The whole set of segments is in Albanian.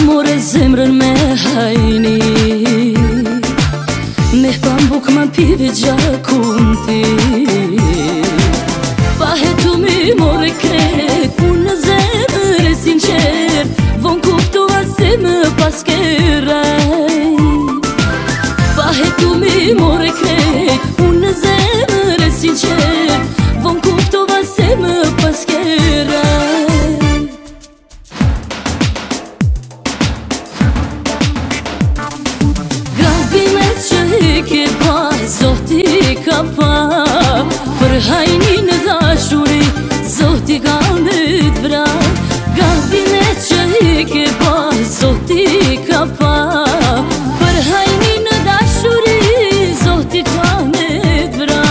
Amore zemrën me hajni Me pan buk ma pivi gjakun ti Pa hetu mi more kret Unë zemrë e sinqer Vën kuptu asim paske ka pa Për hajni në dashuri Zoti ka mbyt vra Gatin e që i ke pa Zoti ka pa Për hajni në dashuri Zoti ka mbyt vra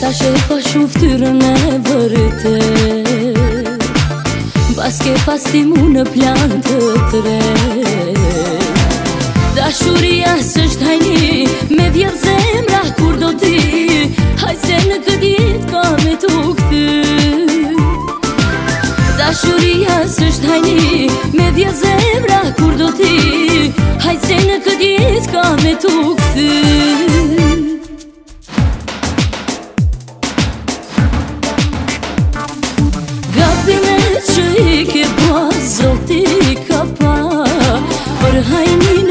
Ta shepa shumë fëtyrën e vërëtet S'ke pasi mu në plan të tre Dashuria së hajni Me vjetë zemra kur do ti Hajse në këtë jetë ka me të këty Dashuria së hajni Me vjetë zemra kur do ti Hajse në këtë jetë ka me të këty I mean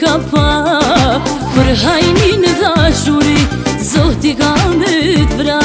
ka pa Për hajnin dhashuri Zoti ka me të vra